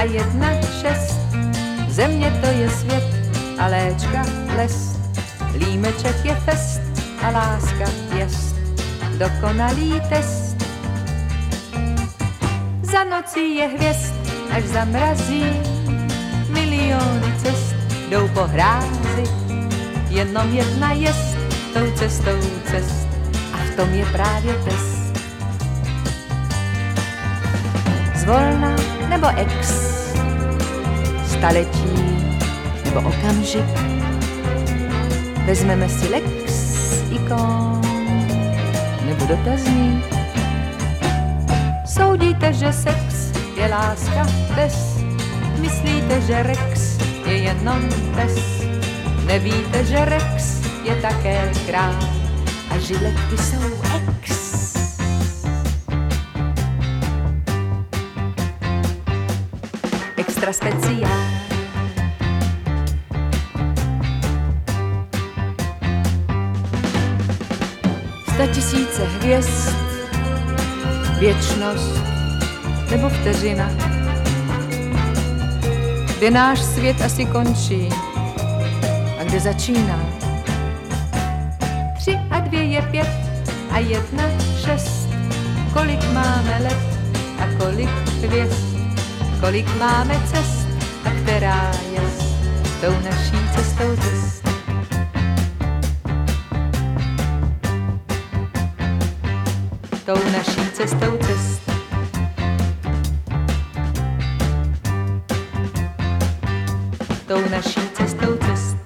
a jedna šest. Země to je svět a léčka les. Límeček je fest a láska jest. Dokonalý test. Za nocí je hvězd, až zamrazí. Miliony cest jdou po hrázi. Jenom jedna jest tou cestou cest. A v tom je právě test. Zvolna nebo ex, staletí nebo okamžik. Vezmeme si lex ikon nebo dotazník. Soudíte, že sex je láska bez, myslíte, že rex je jenom pes. Nevíte, že rex je také král a žiletky jsou ex. Extra speciál. Sta tisíce hvězd, věčnost nebo vteřina. Kde náš svět asi končí a kde začíná. Tři a dvě je pět a jedna šest. Kolik máme let a kolik hvězd. Kolik máme cest a která je tou naší cestou cest. Tou naší cestou cest. Tou naší cestou cest.